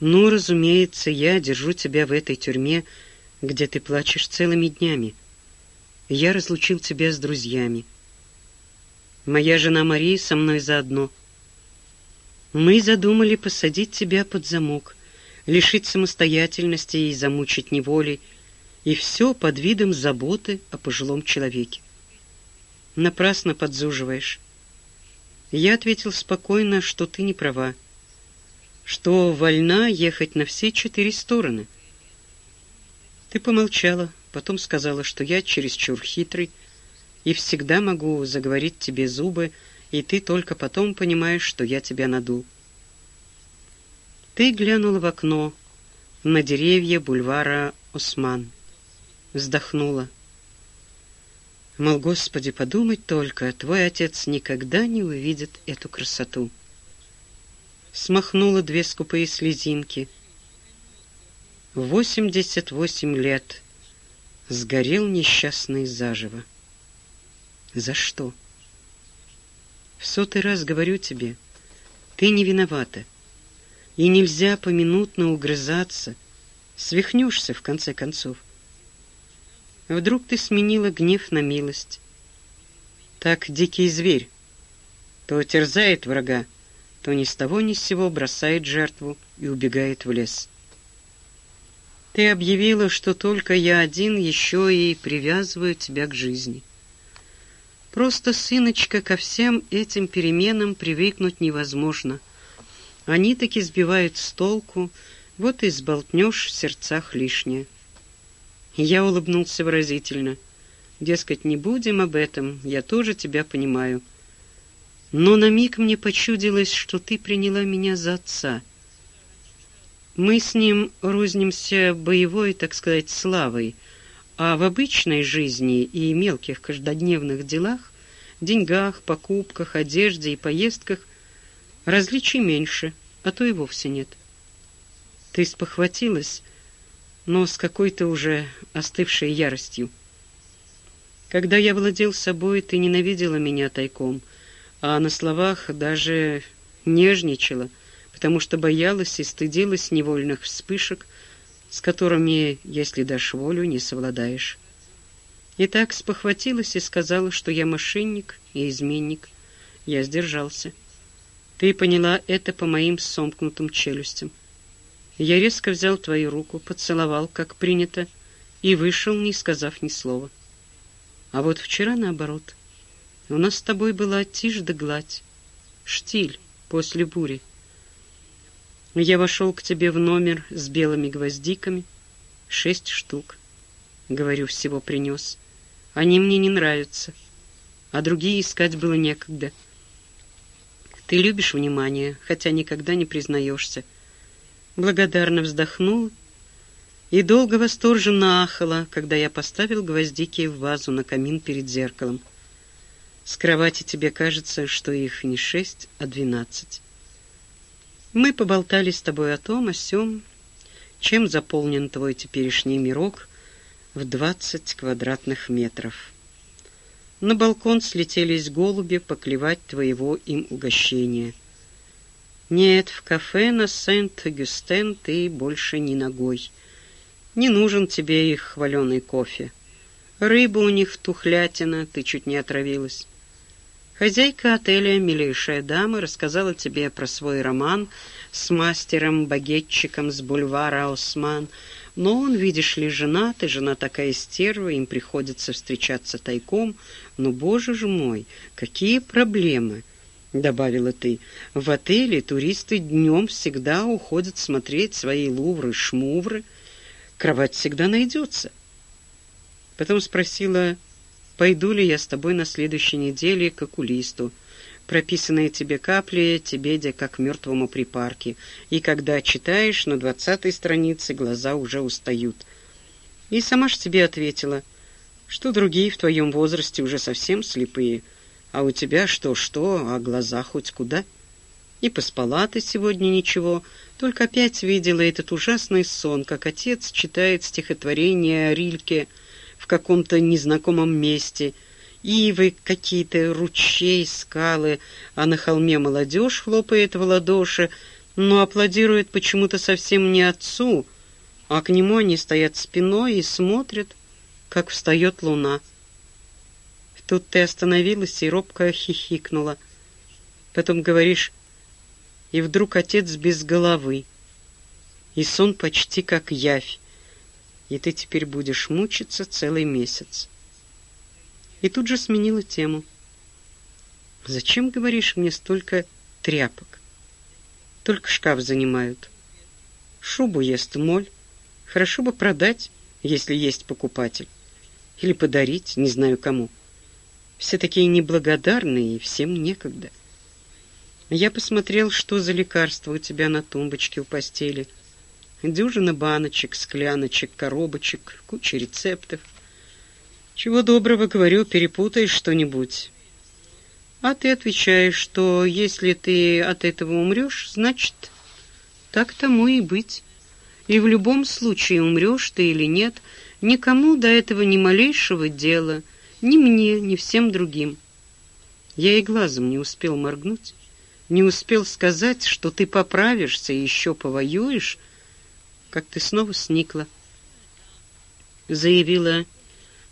Ну, разумеется, я держу тебя в этой тюрьме, где ты плачешь целыми днями. Я разлучил тебя с друзьями. Моя жена Мария со мной заодно. Мы задумали посадить тебя под замок, лишить самостоятельности и замучить неволей, и все под видом заботы о пожилом человеке. Напрасно подзуживаешь. Я ответил спокойно, что ты не права, что вольна ехать на все четыре стороны. Ты помолчала, потом сказала, что я чересчур хитрый и всегда могу заговорить тебе зубы, и ты только потом понимаешь, что я тебя надул. Ты глянула в окно на деревья бульвара Осман вздохнула. Мол, Господи, подумать только, твой отец никогда не увидит эту красоту. Смахнула две скупые слезинки. Восемьдесят восемь лет сгорел несчастный заживо. За что? В сотый раз говорю тебе, ты не виновата, и нельзя поминутно угрызаться, свихнешься в конце концов. Вдруг ты сменила гнев на милость. Так дикий зверь то терзает врага, то ни с того ни с сего бросает жертву и убегает в лес. Ты объявила, что только я один еще и привязываю тебя к жизни. Просто, сыночка, ко всем этим переменам привыкнуть невозможно. Они таки сбивают с толку, вот и сболтнешь в сердцах лишнее. Я улыбнулся выразительно. Дескать, не будем об этом, я тоже тебя понимаю. Но на миг мне почудилось, что ты приняла меня за отца. Мы с ним рознимся боевой, так сказать, славой, а в обычной жизни и мелких каждодневных делах, деньгах, покупках, одежде и поездках различий меньше, а то и вовсе нет. Ты спохватилась, но с какой-то уже остывшей яростью. Когда я владел собой, ты ненавидела меня тайком, а на словах даже нежничала, потому что боялась и стыдилась невольных вспышек, с которыми, если дашь волю, не совладаешь. И так спохватилась и сказала, что я мошенник и изменник. Я сдержался. Ты поняла это по моим сомкнутым челюстям. Я резко взял твою руку, поцеловал, как принято, и вышел, не сказав ни слова. А вот вчера наоборот. У нас с тобой была тишь да гладь, штиль после бури. Я вошел к тебе в номер с белыми гвоздиками, шесть штук. Говорю, всего принес. Они мне не нравятся, а другие искать было некогда. Ты любишь внимание, хотя никогда не признаешься благодарно вздохнула и долго восторженно ахала, когда я поставил гвоздики в вазу на камин перед зеркалом. С кровати тебе кажется, что их не шесть, а двенадцать. Мы поболтали с тобой о том, о сём, чем заполнен твой теперешний мирок в двадцать квадратных метров. На балкон слетелись голуби поклевать твоего им угощения — нет, в кафе на Сент-Агюстен ты больше не ногой. Не нужен тебе их хваленый кофе. Рыба у них тухлятина, ты чуть не отравилась. Хозяйка отеля, милейшая дама, рассказала тебе про свой роман с мастером-багетчиком с бульвара Осман, но он, видишь ли, женат, и жена такая стерва, им приходится встречаться тайком. Ну, боже ж мой, какие проблемы! добавила ты. В отеле туристы днем всегда уходят смотреть свои лувры-шмувры. Кровать всегда найдется. Потом спросила, пойду ли я с тобой на следующей неделе к окулисту. Прописанные тебе капли тебе де как мертвому припарке, и когда читаешь на двадцатой странице, глаза уже устают. И сама ж тебе ответила, что другие в твоем возрасте уже совсем слепые — а у тебя что-что, а глаза хоть куда? И поспала ты сегодня ничего, только опять видела этот ужасный сон, как отец читает стихотворение о Рильке в каком-то незнакомом месте, ивы какие-то, ручей, скалы, а на холме молодежь хлопает в ладоши, но аплодирует почему-то совсем не отцу, а к нему они стоят спиной и смотрят, как встает луна. Тут ты остановилась и робко хихикнула. Потом говоришь, и вдруг отец без головы, и сон почти как явь, и ты теперь будешь мучиться целый месяц. И тут же сменила тему. Зачем, говоришь, мне столько тряпок? Только шкаф занимают. Шубу ест моль. Хорошо бы продать, если есть покупатель. Или подарить, не знаю кому. Все такие неблагодарные, и всем некогда. Я посмотрел, что за лекарство у тебя на тумбочке у постели. Дюжина баночек, скляночек, коробочек, куча рецептов. Чего доброго, говорю, перепутаешь что-нибудь. А ты отвечаешь, что если ты от этого умрешь, значит, так тому и быть. И в любом случае, умрешь ты или нет, никому до этого ни малейшего дела, ни мне, ни всем другим. Я и глазом не успел моргнуть, не успел сказать, что ты поправишься и еще повоюешь, как ты снова сникла. Заявила,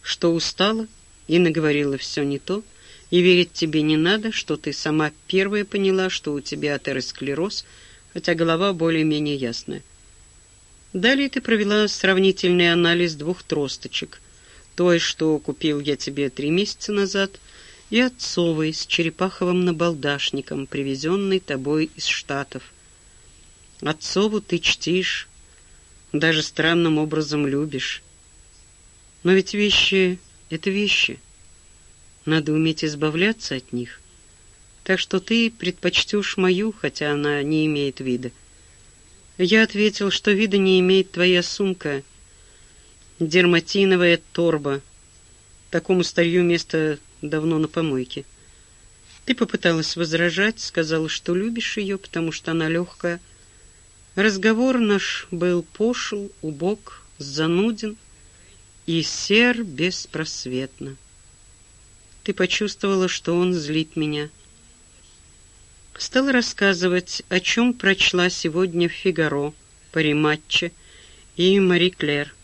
что устала и наговорила все не то, и верить тебе не надо, что ты сама первая поняла, что у тебя атеросклероз, хотя голова более-менее ясная. Далее ты провела сравнительный анализ двух тросточек, той, что купил я тебе три месяца назад, и отцовой с черепаховым набалдашником, привезенной тобой из Штатов. Отцову ты чтишь, даже странным образом любишь. Но ведь вещи — это вещи. Надо уметь избавляться от них. Так что ты предпочтешь мою, хотя она не имеет вида. Я ответил, что вида не имеет твоя сумка, дерматиновая торба. Такому старью место давно на помойке. Ты попыталась возражать, сказала, что любишь ее, потому что она легкая. Разговор наш был пошел, убог, зануден и сер беспросветно. Ты почувствовала, что он злит меня. Стала рассказывать, о чем прочла сегодня в «Фигаро», «Пари матче» и «Мари Клер».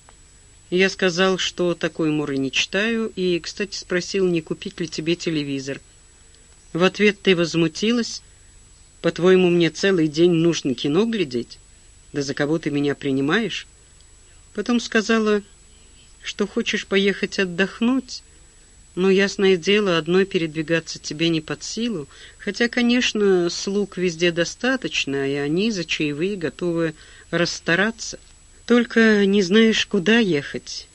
Я сказал, что такой муры не читаю, и, кстати, спросил, не купить ли тебе телевизор. В ответ ты возмутилась. По-твоему, мне целый день нужно кино глядеть? Да за кого ты меня принимаешь? Потом сказала, что хочешь поехать отдохнуть, но, ясное дело, одной передвигаться тебе не под силу, хотя, конечно, слуг везде достаточно, и они за чаевые готовы расстараться. Только не знаешь, куда ехать.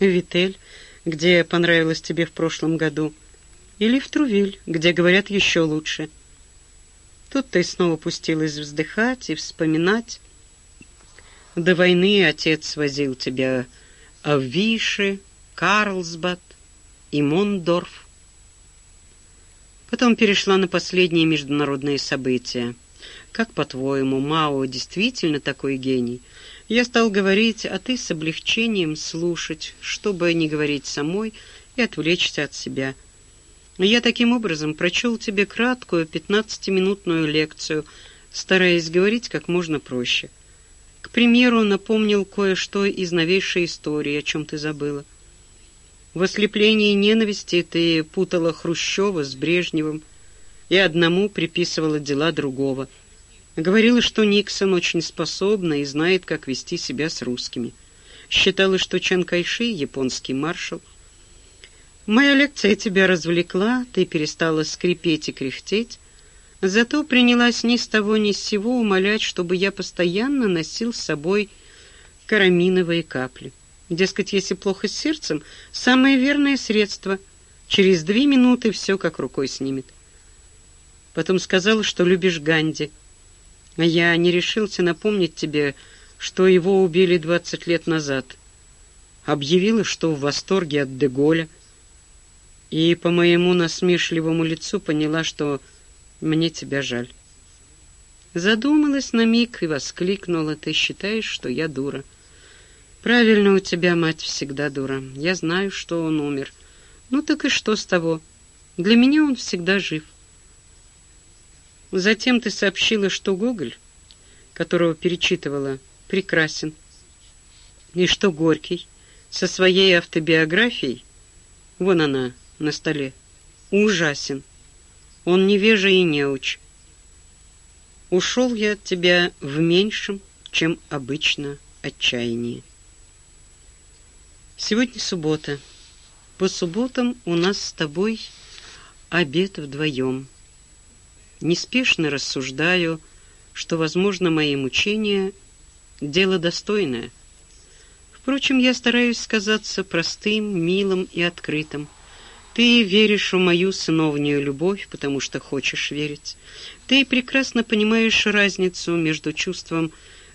Витель, где понравилось тебе в прошлом году, или в Трувиль, где говорят еще лучше. Тут ты снова пустилась вздыхать и вспоминать. До войны отец возил тебя в Виши, Карлсбад и Мондорф. Потом перешла на последние международные события. Как, по-твоему, Мао действительно такой гений? Я стал говорить, а ты с облегчением слушать, чтобы не говорить самой и отвлечься от себя. Я таким образом прочел тебе краткую пятнадцатиминутную лекцию, стараясь говорить как можно проще. К примеру, напомнил кое-что из новейшей истории, о чем ты забыла. В ослеплении ненависти ты путала Хрущева с Брежневым и одному приписывала дела другого — Говорила, что Никсон очень способна и знает, как вести себя с русскими. Считала, что Чан Кайши — японский маршал. Моя лекция тебя развлекла, ты перестала скрипеть и кряхтеть, зато принялась ни с того ни с сего умолять, чтобы я постоянно носил с собой караминовые капли. Дескать, если плохо с сердцем, самое верное средство. Через две минуты все как рукой снимет. Потом сказала, что любишь Ганди — я не решился напомнить тебе, что его убили двадцать лет назад. Объявила, что в восторге от Деголя, и по моему насмешливому лицу поняла, что мне тебя жаль. Задумалась на миг и воскликнула, «Ты считаешь, что я дура?» «Правильно у тебя, мать, всегда дура. Я знаю, что он умер. Ну так и что с того? Для меня он всегда жив». Затем ты сообщила, что Гоголь которого перечитывала, прекрасен. И что Горький со своей автобиографией, вон она на столе, ужасен. Он невежа и неуч. Ушел я от тебя в меньшем, чем обычно, отчаянии. Сегодня суббота. По субботам у нас с тобой обед вдвоем. Неспешно рассуждаю, что, возможно, мои мучения — дело достойное. Впрочем, я стараюсь сказаться простым, милым и открытым. Ты веришь в мою сыновнюю любовь, потому что хочешь верить. Ты прекрасно понимаешь разницу между чувством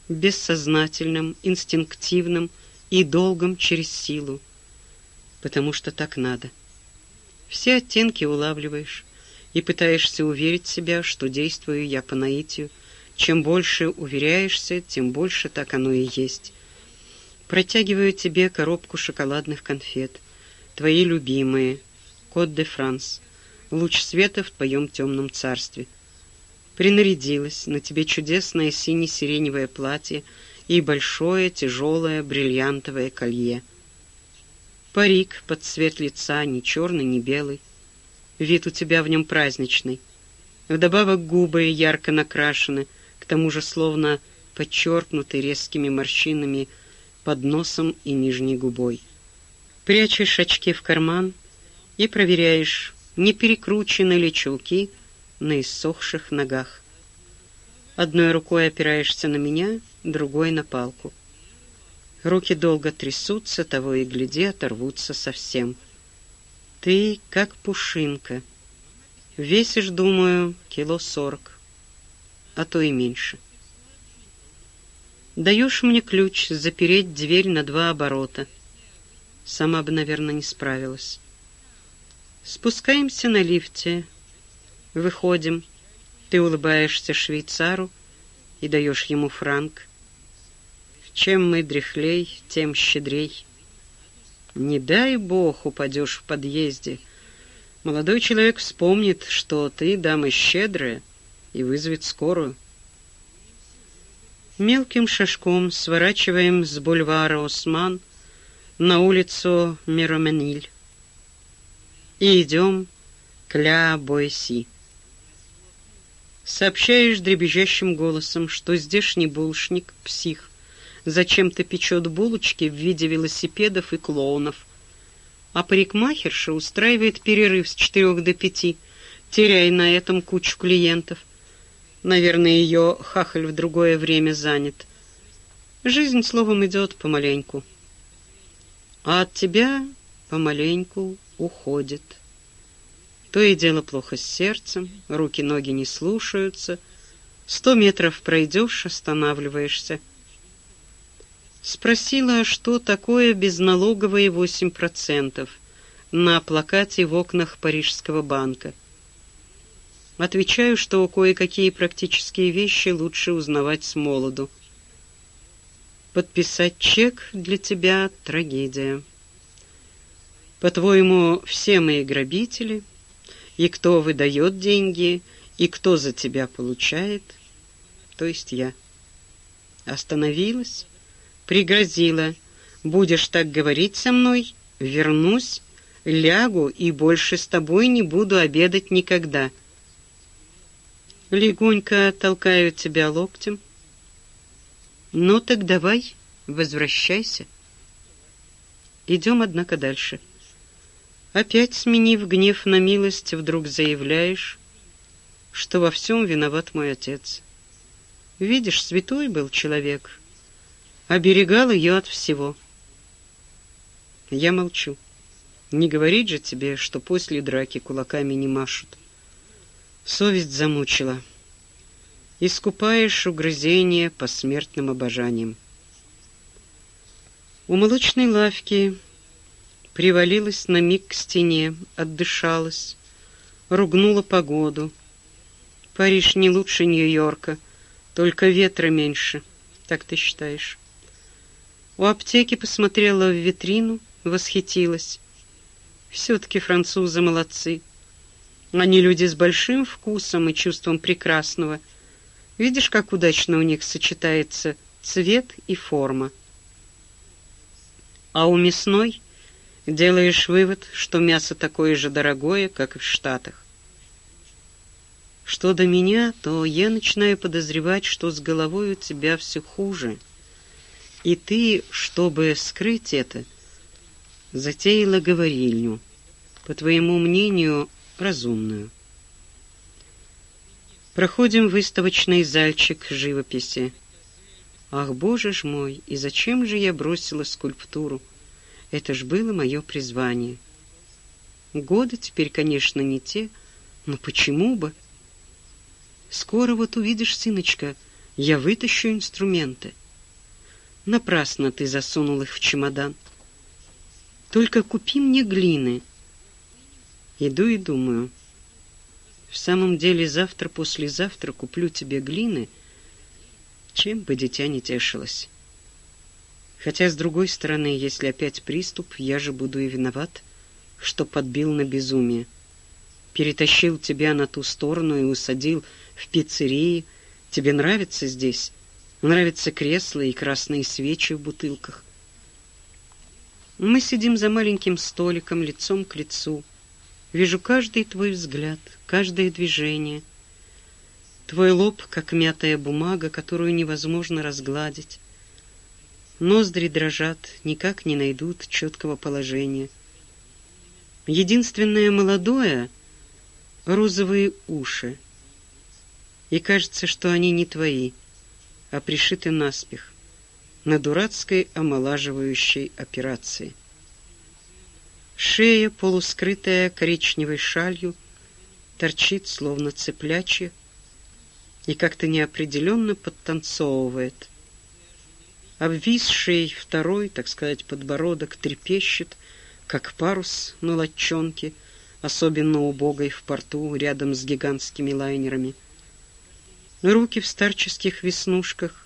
бессознательным, инстинктивным и долгом через силу, потому что так надо. Все оттенки улавливаешь и пытаешься уверить себя, что действую я по наитию. Чем больше уверяешься, тем больше так оно и есть. Протягиваю тебе коробку шоколадных конфет, твои любимые, Кот де Франс, луч света в твоем темном царстве. Принарядилась, на тебе чудесное сине-сиреневое платье и большое тяжелое бриллиантовое колье. Парик под цвет лица, ни черный, ни белый. Вид у тебя в нем праздничный. Вдобавок губы ярко накрашены, к тому же словно подчеркнуты резкими морщинами под носом и нижней губой. Прячешь очки в карман и проверяешь, не перекручены ли чулки на иссохших ногах. Одной рукой опираешься на меня, другой на палку. Руки долго трясутся, того и гляди, оторвутся совсем. Ты как пушинка. Весишь, думаю, кило сорок, а то и меньше. Даешь мне ключ запереть дверь на два оборота. Сама бы, наверное, не справилась. Спускаемся на лифте, выходим. Ты улыбаешься швейцару и даешь ему франк. Чем мы дряхлей, тем щедрей. Не дай бог упадешь в подъезде. Молодой человек вспомнит, что ты дама щедрая, и вызовет скорую. Мелким шажком сворачиваем с бульвара Осман на улицу Миромениль и идем к Ля Бойси. Сообщаешь дребезжащим голосом, что здешний булочник — псих, зачем-то печет булочки в виде велосипедов и клоунов. А парикмахерша устраивает перерыв с четырех до пяти, теряя на этом кучу клиентов. Наверное, ее хахаль в другое время занят. Жизнь, словом, идет помаленьку. А от тебя помаленьку уходит. То и дело плохо с сердцем, руки-ноги не слушаются. Сто метров пройдешь, останавливаешься. Спросила, что такое безналоговые восемь процентов на плакате в окнах Парижского банка. Отвечаю, что кое-какие практические вещи лучше узнавать с молоду. Подписать чек для тебя — трагедия. По-твоему, все мои грабители, и кто выдает деньги, и кто за тебя получает, то есть я. Остановилась, пригрозила, будешь так говорить со мной, вернусь, лягу и больше с тобой не буду обедать никогда. Легонько толкаю тебя локтем. Ну так давай, возвращайся. Идем, однако, дальше. — Опять сменив гнев на милость, вдруг заявляешь, что во всем виноват мой отец. Видишь, святой был человек, оберегал ее от всего. Я молчу. Не говорить же тебе, что после драки кулаками не машут. Совесть замучила. Искупаешь угрызение посмертным обожанием. У молочной лавки привалилась на миг к стене, отдышалась, ругнула погоду. Париж не лучше Нью-Йорка, только ветра меньше, так ты считаешь. У аптеки посмотрела в витрину, восхитилась. Все-таки французы молодцы. Они люди с большим вкусом и чувством прекрасного. Видишь, как удачно у них сочетается цвет и форма. А у мясной делаешь вывод, что мясо такое же дорогое, как и в Штатах. Что до меня, то я начинаю подозревать, что с головой у тебя все хуже. И ты, чтобы скрыть это, затеяла говорильню, по твоему мнению, разумную. Проходим выставочный зальчик живописи. Ах, боже ж мой, и зачем же я бросила скульптуру? Это ж было мое призвание. Годы теперь, конечно, не те, но почему бы? Скоро вот увидишь, сыночка, я вытащу инструменты. Напрасно ты засунул их в чемодан. Только купи мне глины. Иду и думаю. В самом деле завтра-послезавтра куплю тебе глины, чем бы дитя не тешилось. Хотя, с другой стороны, если опять приступ, я же буду и виноват, что подбил на безумие. Перетащил тебя на ту сторону и усадил в пиццерии. Тебе нравится здесь? Нравятся кресла и красные свечи в бутылках. Мы сидим за маленьким столиком, лицом к лицу. Вижу каждый твой взгляд, каждое движение. Твой лоб, как мятая бумага, которую невозможно разгладить. Ноздри дрожат, никак не найдут четкого положения. Единственное молодое — розовые уши — и кажется, что они не твои, а пришиты наспех на дурацкой омолаживающей операции. Шея, полускрытая коричневой шалью, торчит, словно цыплячья, и как-то неопределенно подтанцовывает. Обвисший второй, так сказать, подбородок трепещет, как парус на лодчонке, особенно убогой в порту рядом с гигантскими лайнерами. Руки в старческих веснушках,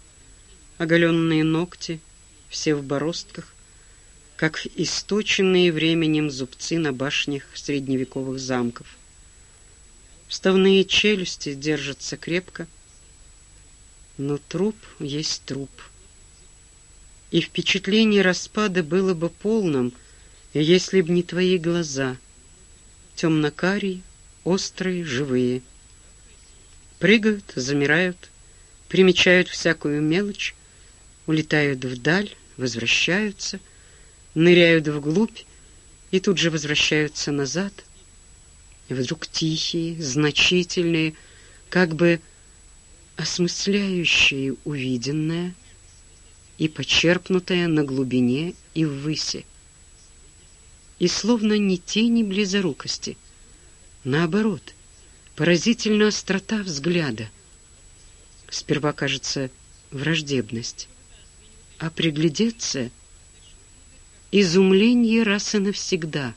оголенные ногти, все в бороздках, как источенные временем зубцы на башнях средневековых замков. Вставные челюсти держатся крепко, но труп есть труп. И впечатление распада было бы полным, если б не твои глаза, темно-карие, острые, живые — прыгают, замирают, примечают всякую мелочь, улетают вдаль, возвращаются, ныряют вглубь и тут же возвращаются назад. И вдруг тихие, значительные, как бы осмысляющие увиденное и почерпнутое на глубине и ввыси. И словно ни тени близорукости, наоборот, Поразительна острота взгляда. Сперва кажется враждебность, а приглядеться — изумление раз и навсегда.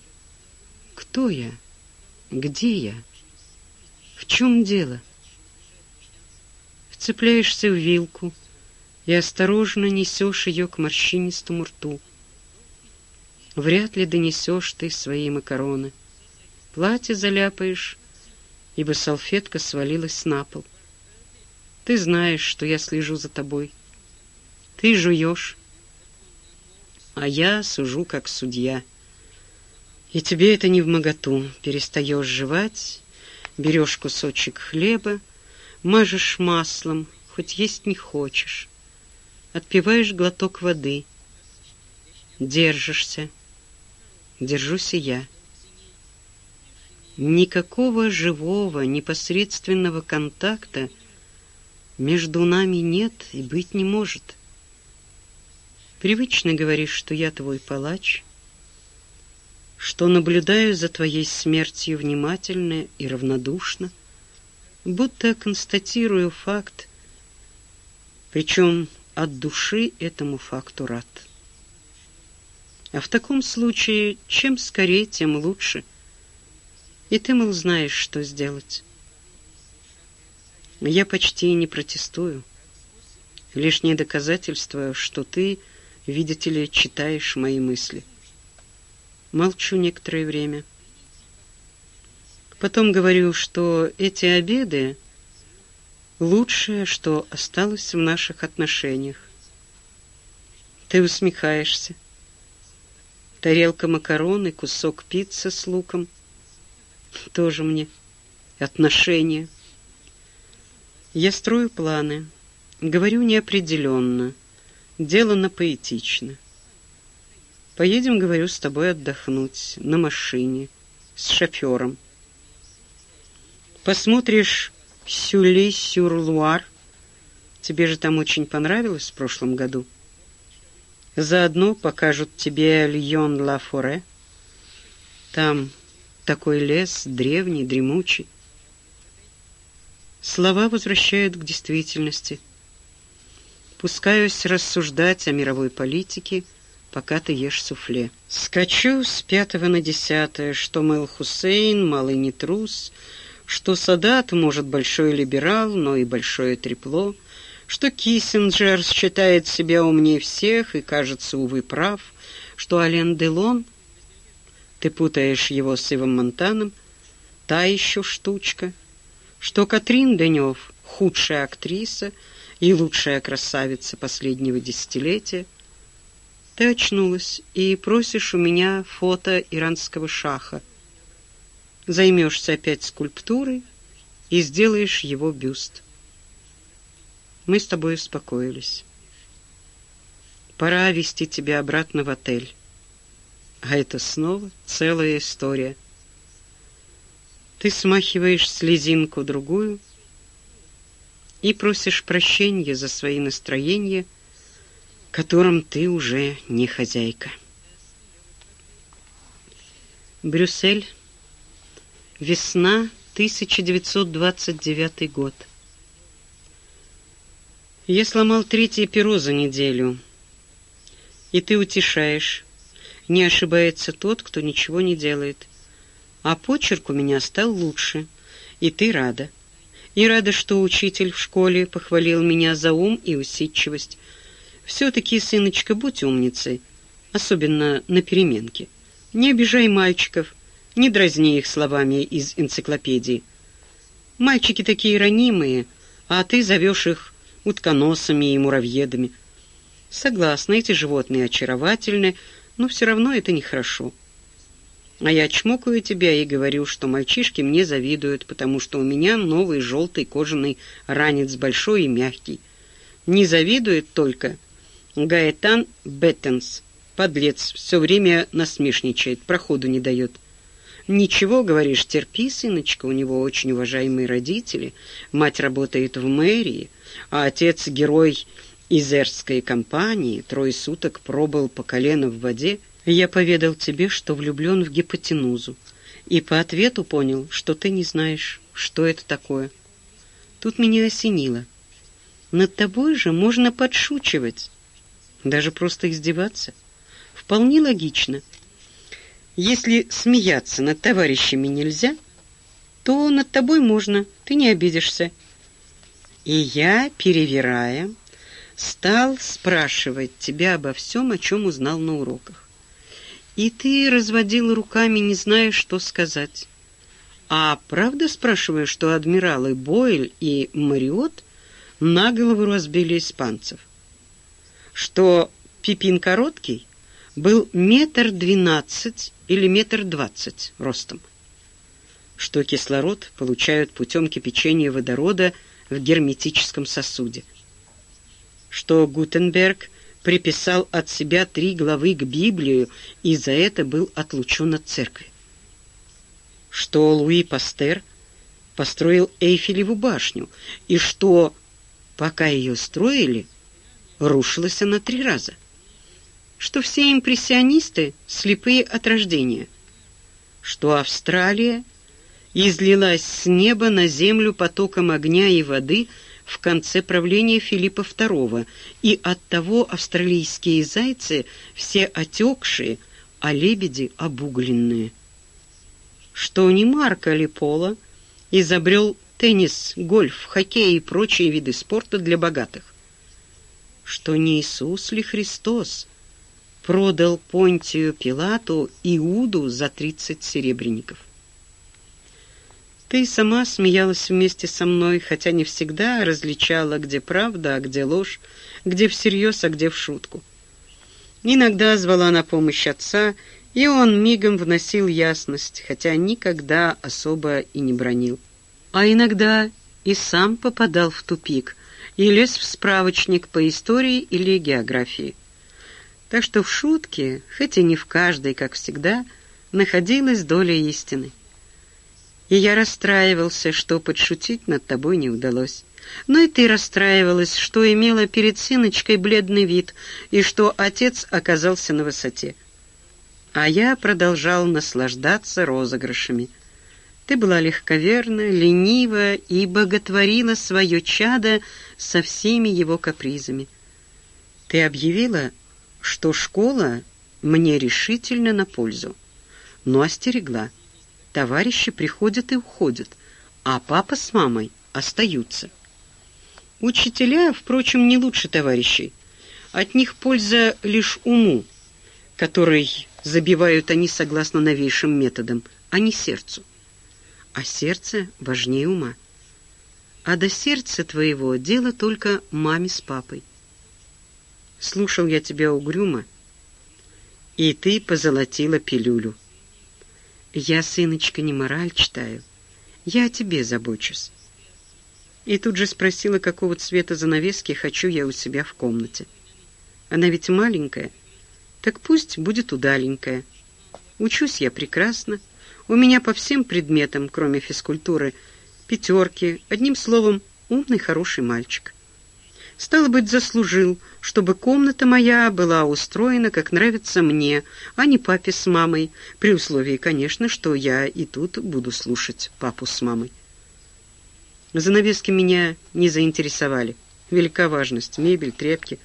Кто я? Где я? В чем дело? Вцепляешься в вилку и осторожно несешь ее к морщинистому рту. Вряд ли донесешь ты свои макароны. Платье заляпаешь, ибо салфетка свалилась на пол. Ты знаешь, что я слежу за тобой. Ты жуешь, а я сужу как судья. И тебе это не в моготу. Перестаешь жевать, берешь кусочек хлеба, мажешь маслом, хоть есть не хочешь. Отпиваешь глоток воды. Держишься. Держусь и я. Никакого живого, непосредственного контакта между нами нет и быть не может. Привычно говоришь, что я твой палач, что наблюдаю за твоей смертью внимательно и равнодушно, будто констатирую факт, причем от души этому факту рад. А в таком случае, чем скорее, тем лучше — и ты, мол, знаешь, что сделать. Я почти не протестую. Лишнее доказательство, что ты, видите ли, читаешь мои мысли. Молчу некоторое время. Потом говорю, что эти обеды лучшее, что осталось в наших отношениях. Ты усмехаешься. Тарелка макарон и кусок пиццы с луком. Тоже мне отношения. Я строю планы, говорю неопределенно, делано поэтично. Поедем, говорю, с тобой отдохнуть на машине с шофером. Посмотришь Сюли-Сюр-Луар. Тебе же там очень понравилось в прошлом году. Заодно покажут тебе Льон-Ла-Форе. Там такой лес, древний, дремучий. Слова возвращают к действительности. Пускаюсь рассуждать о мировой политике, пока ты ешь суфле. Скачу с пятого на десятое, что Мэл Хусейн, малый не трус, что Садат, может, большой либерал, но и большое трепло, что Киссинджер считает себя умнее всех и, кажется, увы, прав, что Ален Делон, ты путаешь его с Ивом Монтаном, та еще штучка, что Катрин Денев — худшая актриса и лучшая красавица последнего десятилетия, ты очнулась и просишь у меня фото иранского шаха, займешься опять скульптурой и сделаешь его бюст. Мы с тобой успокоились. Пора вести тебя обратно в отель. А это снова целая история. Ты смахиваешь слезинку другую и просишь прощения за свои настроения, которым ты уже не хозяйка. Брюссель Весна, 1929 год. Я сломал третье перо за неделю. И ты утешаешь. Не ошибается тот, кто ничего не делает. А почерк у меня стал лучше, и ты рада. И рада, что учитель в школе похвалил меня за ум и усидчивость. Все-таки, сыночка, будь умницей, особенно на переменке. Не обижай мальчиков, не дразни их словами из энциклопедии. Мальчики такие ранимые, а ты зовешь их утконосами и муравьедами. Согласна, эти животные очаровательны, но все равно это нехорошо. А я чмокаю тебя и говорю, что мальчишки мне завидуют, потому что у меня новый желтый кожаный ранец большой и мягкий. Не завидует только Гаэтан Беттенс, подлец, все время насмешничает, проходу не дает. «Ничего, говоришь, терпи, сыночка, у него очень уважаемые родители, мать работает в мэрии, а отец — герой изерской компании, трое суток пробыл по колено в воде. Я поведал тебе, что влюблен в гипотенузу, и по ответу понял, что ты не знаешь, что это такое. Тут меня осенило. Над тобой же можно подшучивать, даже просто издеваться. Вполне логично — если смеяться над товарищами нельзя, то над тобой можно, ты не обидишься. И я, перевирая, стал спрашивать тебя обо всем, о чем узнал на уроках. И ты разводил руками, не зная, что сказать. А правда, спрашиваю, что адмиралы Бойль и Мариот на голову разбили испанцев? Что Пипин Короткий был метр двенадцать или метр двадцать ростом, что кислород получают путем кипячения водорода в герметическом сосуде, что Гутенберг приписал от себя три главы к Библии и за это был отлучен от церкви, что Луи Пастер построил Эйфелеву башню и что, пока ее строили, рушилась она три раза что все импрессионисты слепые от рождения, что Австралия излилась с неба на землю потоком огня и воды в конце правления Филиппа II, и оттого австралийские зайцы все отекшие, а лебеди обугленные. Что не Марко Леполо изобрел теннис, гольф, хоккей и прочие виды спорта для богатых. Что не Иисус ли Христос продал Понтию Пилату Иуду за тридцать серебряников. Ты сама смеялась вместе со мной, хотя не всегда различала, где правда, а где ложь, где всерьез, а где в шутку. Иногда звала на помощь отца, и он мигом вносил ясность, хотя никогда особо и не бронил. А иногда и сам попадал в тупик и лез в справочник по истории или географии. Так что в шутке, хотя не в каждой, как всегда, находилась доля истины и я расстраивался, что подшутить над тобой не удалось. Но и ты расстраивалась, что имела перед сыночкой бледный вид, и что отец оказался на высоте. А я продолжал наслаждаться розыгрышами. Ты была легковерна, ленива и боготворила свое чадо со всеми его капризами. Ты объявила, что школа мне решительно на пользу, но остерегла — Товарищи приходят и уходят, а папа с мамой остаются. Учителя, впрочем, не лучше товарищей. От них польза лишь уму, который забивают они согласно новейшим методам, а не сердцу. А сердце важнее ума. А до сердца твоего дело только маме с папой. Слушал я тебя угрюмо, и ты позолотила пилюлю. Я, сыночка, не мораль читаю. Я о тебе забочусь. И тут же спросила, какого цвета занавески хочу я у себя в комнате. Она ведь маленькая, так пусть будет удаленькая. Учусь я прекрасно. У меня по всем предметам, кроме физкультуры, пятерки. Одним словом, умный, хороший мальчик. Стало быть, заслужил, чтобы комната моя была устроена, как нравится мне, а не папе с мамой, при условии, конечно, что я и тут буду слушать папу с мамой. Занавески меня не заинтересовали. Велика важность, мебель, тряпки.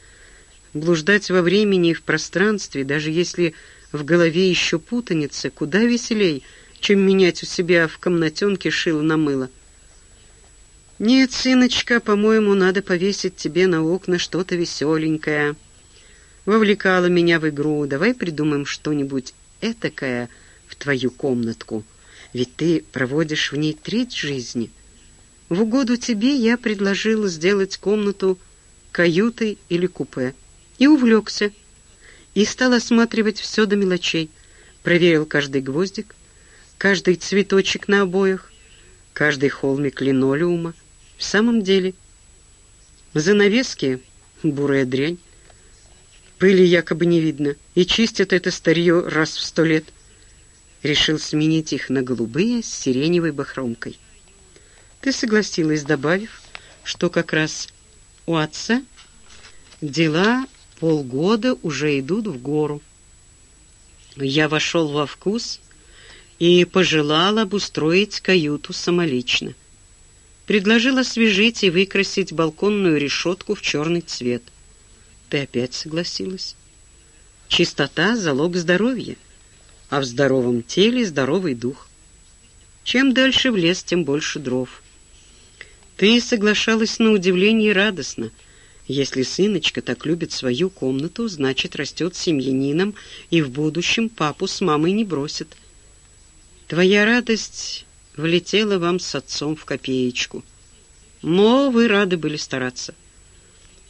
Блуждать во времени и в пространстве, даже если в голове еще путаница, куда веселей, чем менять у себя в комнатенке шило на мыло. «Нет, сыночка, по-моему, надо повесить тебе на окна что-то веселенькое». Вовлекала меня в игру. Давай придумаем что-нибудь этакое в твою комнатку. Ведь ты проводишь в ней треть жизни. В угоду тебе я предложила сделать комнату каютой или купе. И увлекся. И стал осматривать все до мелочей. Проверил каждый гвоздик, каждый цветочек на обоях, каждый холмик линолеума. В самом деле, занавески — бурая дрянь. Пыли якобы не видно, и чистят это старье раз в сто лет. Решил сменить их на голубые с сиреневой бахромкой. Ты согласилась, добавив, что как раз у отца дела полгода уже идут в гору. Я вошел во вкус и пожелал обустроить каюту самолично предложил освежить и выкрасить балконную решетку в черный цвет. Ты опять согласилась. Чистота — залог здоровья, а в здоровом теле — здоровый дух. Чем дальше в лес, тем больше дров. Ты соглашалась на удивление радостно. Если сыночка так любит свою комнату, значит, растет семьянином и в будущем папу с мамой не бросит. Твоя радость влетела вам с отцом в копеечку. Но вы рады были стараться.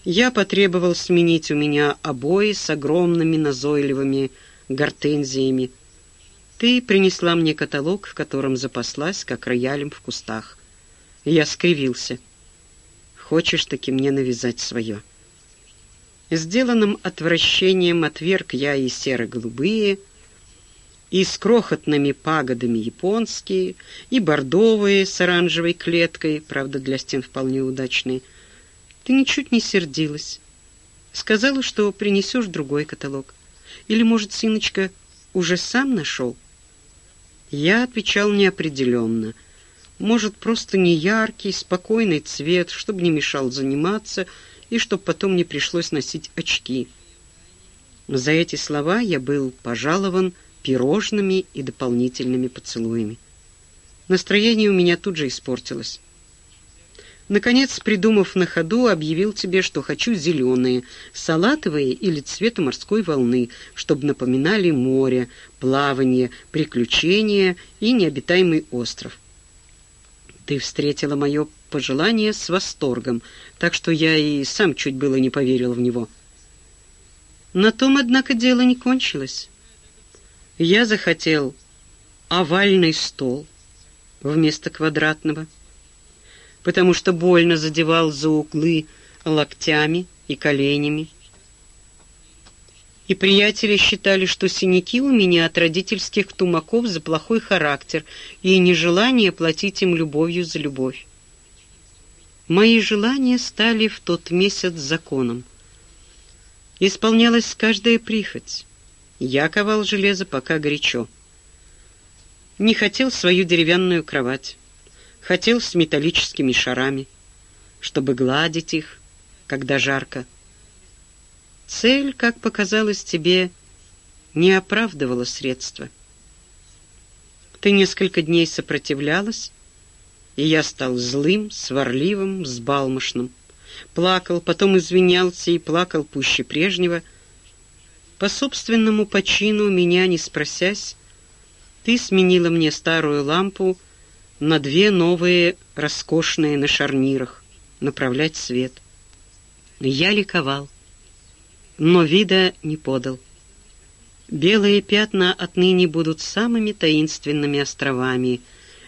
Я потребовал сменить у меня обои с огромными назойливыми гортензиями. Ты принесла мне каталог, в котором запаслась, как роялем в кустах. Я скривился. Хочешь таки мне навязать свое? Сделанным отвращением отверг я и серо-голубые, и с крохотными пагодами японские, и бордовые с оранжевой клеткой, правда, для стен вполне удачные. Ты ничуть не сердилась. Сказала, что принесешь другой каталог. Или, может, сыночка уже сам нашел? Я отвечал неопределенно. Может, просто не яркий, спокойный цвет, чтобы не мешал заниматься и чтобы потом не пришлось носить очки. За эти слова я был пожалован пирожными и дополнительными поцелуями. Настроение у меня тут же испортилось. Наконец, придумав на ходу, объявил тебе, что хочу зеленые, салатовые или цвета морской волны, чтобы напоминали море, плавание, приключения и необитаемый остров. Ты встретила мое пожелание с восторгом, так что я и сам чуть было не поверил в него. На том, однако, дело не кончилось. Я захотел овальный стол вместо квадратного, потому что больно задевал за углы локтями и коленями. И приятели считали, что синяки у меня от родительских тумаков за плохой характер и нежелание платить им любовью за любовь. Мои желания стали в тот месяц законом. Исполнялась каждая прихоть. Я ковал железо, пока горячо. Не хотел свою деревянную кровать. Хотел с металлическими шарами, чтобы гладить их, когда жарко. Цель, как показалось тебе, не оправдывала средства. Ты несколько дней сопротивлялась, и я стал злым, сварливым, взбалмошным. Плакал, потом извинялся и плакал пуще прежнего. По собственному почину, меня не спросясь, ты сменила мне старую лампу на две новые, роскошные на шарнирах, направлять свет. Я ликовал, но вида не подал. Белые пятна отныне будут самыми таинственными островами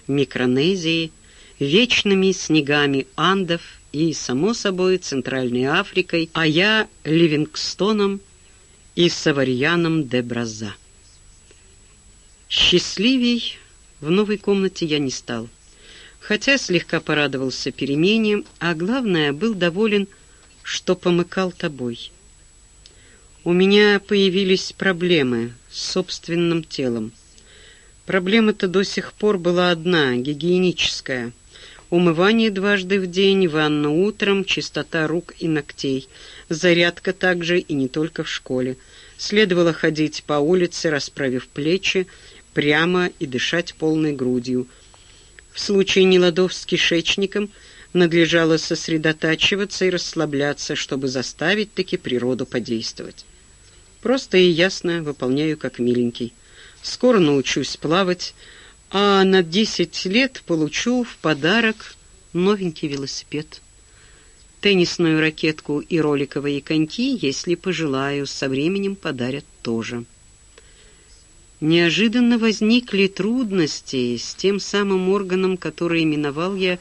Микронезии, вечными снегами Андов и, само собой, Центральной Африкой, а я Ливингстоном и Саварьяном де Браза. Счастливей в новой комнате я не стал, хотя слегка порадовался перемене, а главное, был доволен, что помыкал тобой. У меня появились проблемы с собственным телом. Проблема-то до сих пор была одна, гигиеническая — Умывание дважды в день, ванна утром, чистота рук и ногтей. Зарядка также и не только в школе. Следовало ходить по улице, расправив плечи, прямо и дышать полной грудью. В случае неладов с кишечником надлежало сосредотачиваться и расслабляться, чтобы заставить таки природу подействовать. Просто и ясно выполняю как миленький. Скоро научусь плавать, а на 10 лет получу в подарок новенький велосипед. Теннисную ракетку и роликовые коньки, если пожелаю, со временем подарят тоже. Неожиданно возникли трудности с тем самым органом, который именовал я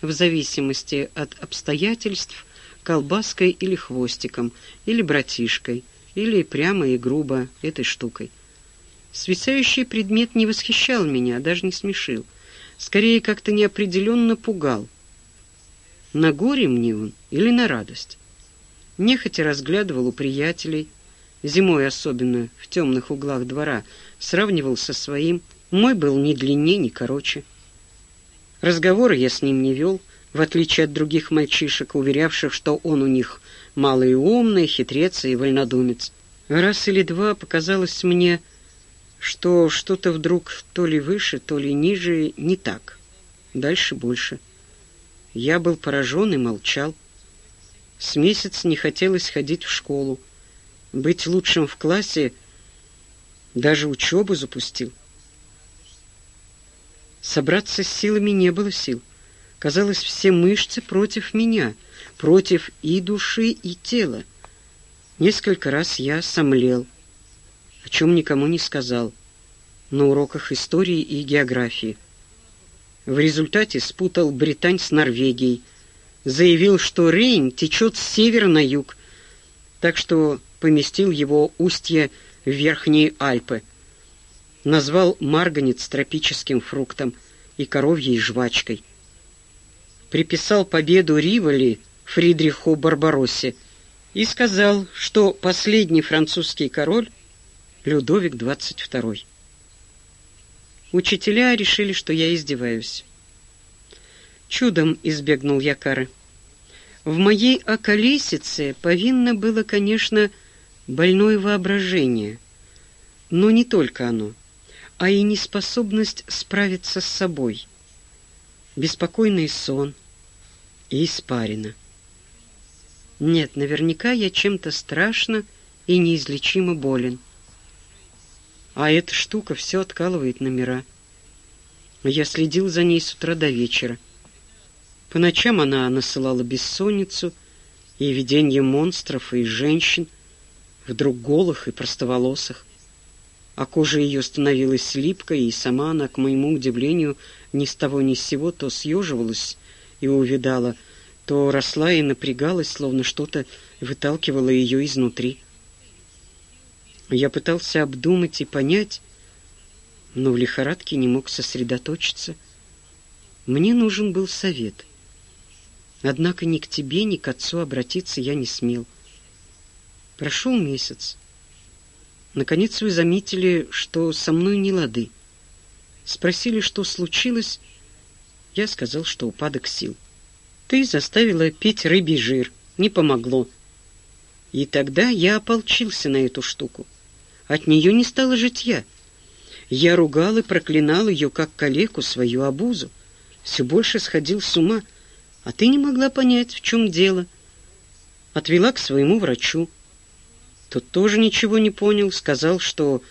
в зависимости от обстоятельств колбаской или хвостиком, или братишкой, или прямо и грубо этой штукой. Свисающий предмет не восхищал меня, даже не смешил. Скорее, как-то неопределенно пугал. На горе мне он или на радость? Нехотя разглядывал у приятелей, зимой особенно, в темных углах двора, сравнивал со своим. Мой был ни длиннее, ни короче. Разговоры я с ним не вел, в отличие от других мальчишек, уверявших, что он у них малый умный, хитрец и вольнодумец. Раз или два показалось мне что что-то вдруг то ли выше, то ли ниже не так. Дальше больше. Я был поражен и молчал. С месяц не хотелось ходить в школу. Быть лучшим в классе даже учебу запустил. Собраться с силами не было сил. Казалось, все мышцы против меня, против и души, и тела. Несколько раз я сомлел о чем никому не сказал, на уроках истории и географии. В результате спутал Британь с Норвегией, заявил, что Рейн течет с севера на юг, так что поместил его устье в Верхние Альпы, назвал марганец тропическим фруктом и коровьей жвачкой. Приписал победу Риволи Фридриху Барбароссе и сказал, что последний французский король Людовик XXII. Учителя решили, что я издеваюсь. Чудом избегнул я кары. В моей околесице повинно было, конечно, больное воображение, но не только оно, а и неспособность справиться с собой, беспокойный сон и испарина. Нет, наверняка я чем-то страшно и неизлечимо болен а эта штука все откалывает номера. Я следил за ней с утра до вечера. По ночам она насылала бессонницу и видение монстров и женщин, вдруг голых и простоволосых. А кожа ее становилась липкой, и сама она, к моему удивлению, ни с того ни с сего то съеживалась и увидала, то росла и напрягалась, словно что-то выталкивало ее изнутри. Я пытался обдумать и понять, но в лихорадке не мог сосредоточиться. Мне нужен был совет. Однако ни к тебе, ни к отцу обратиться я не смел. Прошел месяц. Наконец вы заметили, что со мной не лады. Спросили, что случилось. Я сказал, что упадок сил. Ты заставила пить рыбий жир. Не помогло. И тогда я ополчился на эту штуку. От нее не стало житья. Я ругал и проклинал ее, как калеку, свою обузу. Все больше сходил с ума — а ты не могла понять, в чем дело. Отвела к своему врачу. Тот тоже ничего не понял, сказал, что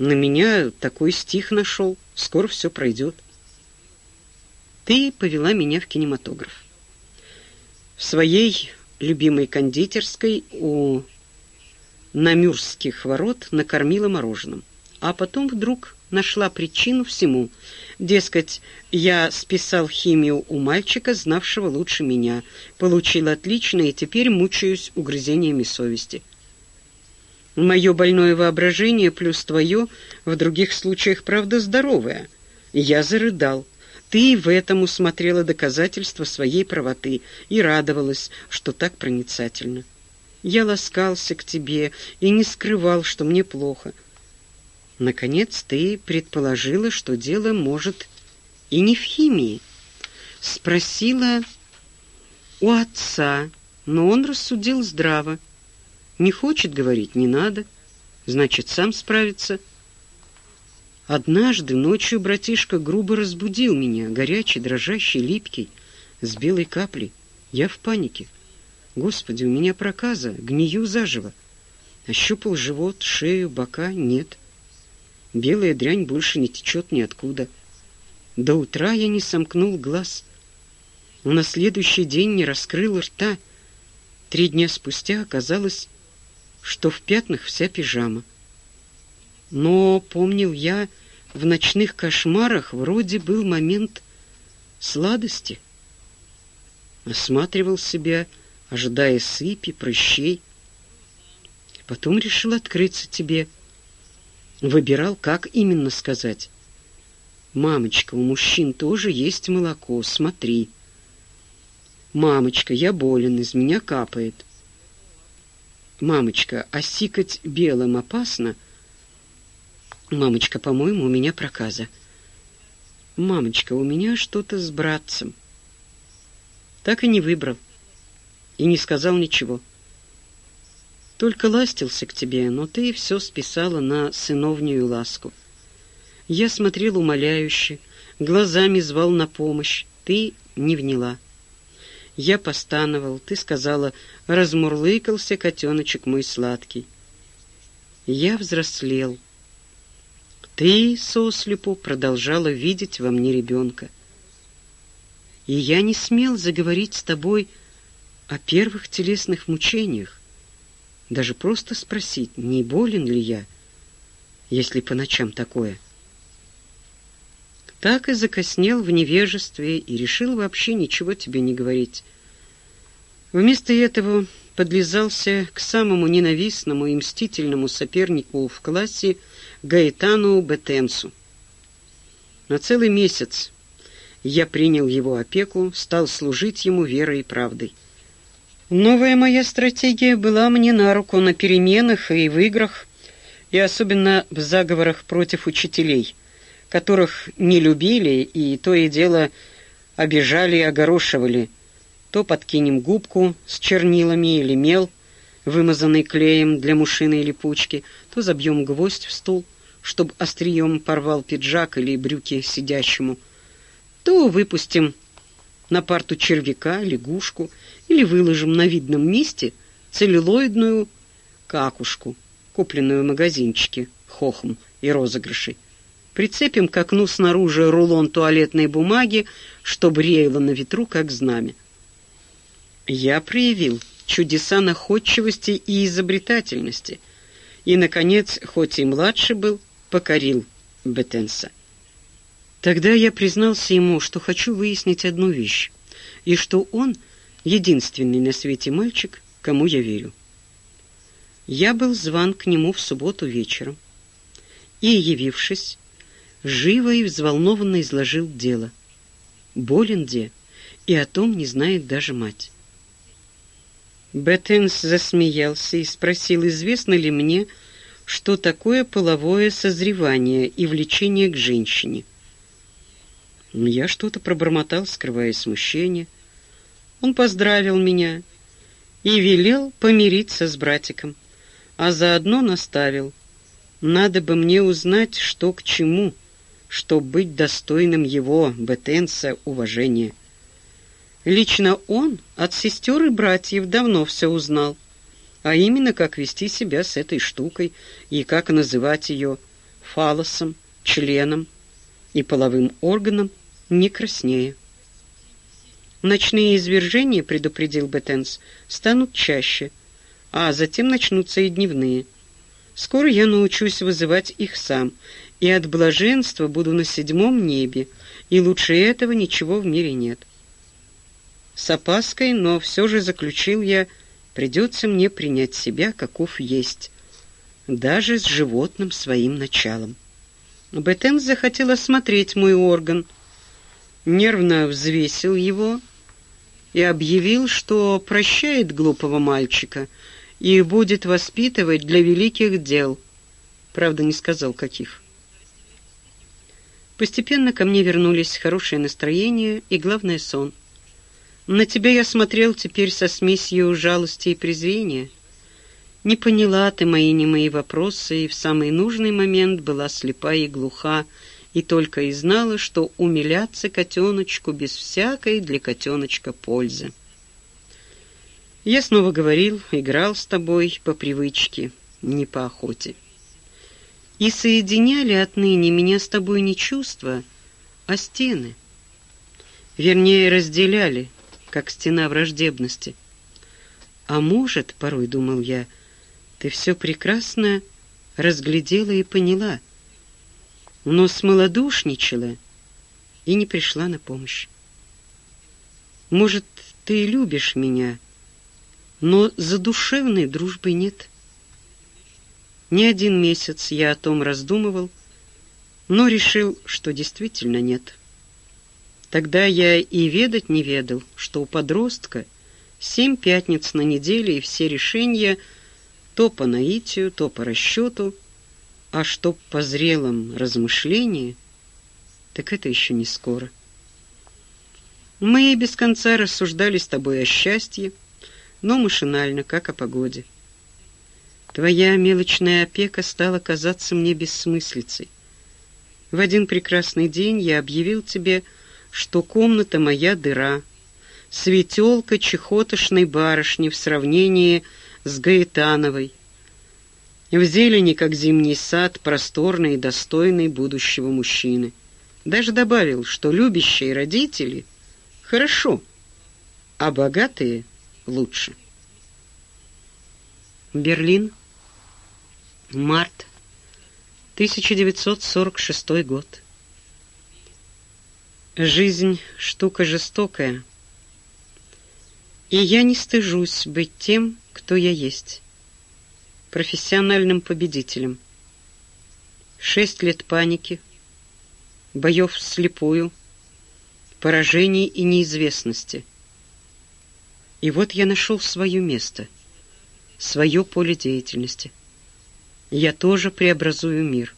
на меня такой стих нашел, скоро все пройдет. Ты повела меня в кинематограф. В своей любимой кондитерской у Намюрских ворот накормила мороженым. А потом вдруг нашла причину всему. Дескать, я списал химию у мальчика, знавшего лучше меня, получил отлично и теперь мучаюсь угрызениями совести. Мое больное воображение плюс твое в других случаях, правда, здоровое. Я зарыдал. Ты в этом усмотрела доказательство своей правоты и радовалась, что так проницательно. Я ласкался к тебе и не скрывал, что мне плохо — Наконец ты предположила, что дело может и не в химии. Спросила у отца, но он рассудил здраво. Не хочет говорить, не надо. Значит, сам справится. Однажды ночью братишка грубо разбудил меня, горячий, дрожащий, липкий, с белой каплей. Я в панике. Господи, у меня проказа, гнию заживо. Ощупал живот, шею, бока — нет. — Белая дрянь больше не течет ниоткуда. До утра я не сомкнул глаз. На следующий день не раскрыл рта. Три дня спустя оказалось, что в пятнах вся пижама. Но, помнил я, в ночных кошмарах вроде был момент сладости. Осматривал себя, ожидая сыпи, прыщей. Потом решил открыться тебе — Выбирал, как именно сказать. «Мамочка, у мужчин тоже есть молоко, смотри». «Мамочка, я болен, из меня капает». «Мамочка, а сикать белым опасно?» «Мамочка, по-моему, у меня проказа». «Мамочка, у меня что-то с братцем». Так и не выбрал. И не сказал ничего. Только ластился к тебе, но ты все списала на сыновнюю ласку. Я смотрел умоляюще, глазами звал на помощь. Ты не вняла. Я постановал, ты сказала, размурлыкался котеночек мой сладкий. Я взрослел. Ты, сослепу, продолжала видеть во мне ребенка. И я не смел заговорить с тобой о первых телесных мучениях даже просто спросить, не болен ли я, если по ночам такое. Так и закоснел в невежестве и решил вообще ничего тебе не говорить. Вместо этого подлизался к самому ненавистному и мстительному сопернику в классе Гаэтану Бетенсу. На целый месяц я принял его опеку, стал служить ему верой и правдой. Новая моя стратегия была мне на руку на переменах и в играх, и особенно в заговорах против учителей, которых не любили и то и дело обижали и огорошивали. То подкинем губку с чернилами или мел, вымазанный клеем для мушиной липучки, то забьем гвоздь в стул, чтобы острием порвал пиджак или брюки сидящему, то выпустим на парту червяка, лягушку или выложим на видном месте целлюлоидную какушку, купленную в магазинчике «Хохм» и розыгрышей. Прицепим к окну снаружи рулон туалетной бумаги, чтобы реяло на ветру, как знамя. Я проявил чудеса находчивости и изобретательности. И, наконец, хоть и младший был, покорил Бетенса. Тогда я признался ему, что хочу выяснить одну вещь, и что он единственный на свете мальчик, кому я верю. Я был зван к нему в субботу вечером и, явившись, живо и взволнованно изложил дело. Болен где, и о том не знает даже мать. Беттенс засмеялся и спросил, известно ли мне, что такое половое созревание и влечение к женщине. Я что-то пробормотал, скрывая смущение. Он поздравил меня и велел помириться с братиком, а заодно наставил. Надо бы мне узнать, что к чему, чтобы быть достойным его, Бетенса, уважения. Лично он от сестер и братьев давно все узнал, а именно, как вести себя с этой штукой и как называть ее фалосом, членом и половым органом не краснее. Ночные извержения, предупредил Бетенс, станут чаще, а затем начнутся и дневные. Скоро я научусь вызывать их сам, и от блаженства буду на седьмом небе, и лучше этого ничего в мире нет. С опаской, но все же заключил я, придется мне принять себя, каков есть, даже с животным своим началом. Бетен захотел осмотреть мой орган, нервно взвесил его и объявил, что прощает глупого мальчика и будет воспитывать для великих дел. Правда, не сказал, каких. Постепенно ко мне вернулись хорошее настроение и, главное, сон — на тебя я смотрел теперь со смесью жалости и презрения. Не поняла ты мои не мои вопросы, и в самый нужный момент была слепа и глуха, и только и знала, что умиляться котеночку без всякой для котеночка пользы. Я снова говорил, играл с тобой по привычке, не по охоте. И соединяли отныне меня с тобой не чувства, а стены. Вернее, разделяли — как стена враждебности. А может, порой думал я, ты все прекрасно разглядела и поняла, но смолодушничала и не пришла на помощь. Может, ты любишь меня, но за душевной дружбой нет. Не один месяц я о том раздумывал, но решил, что действительно нет. Тогда я и ведать не ведал, что у подростка семь пятниц на неделе и все решения то по наитию, то по расчету, а чтоб по зрелом размышлении, так это еще не скоро. Мы без конца рассуждали с тобой о счастье, но машинально, как о погоде. Твоя мелочная опека стала казаться мне бессмыслицей. В один прекрасный день я объявил тебе, что комната моя дыра, светелка чехотошной барышни в сравнении с Гаэтановой. В зелени, как зимний сад, просторный и достойный будущего мужчины. Даже добавил, что любящие родители хорошо, а богатые лучше. Берлин, март 1946 год. Жизнь — штука жестокая, и я не стыжусь быть тем, кто я есть, профессиональным победителем. Шесть лет паники, боев вслепую, поражений и неизвестности. И вот я нашел свое место, свое поле деятельности. Я тоже преобразую мир.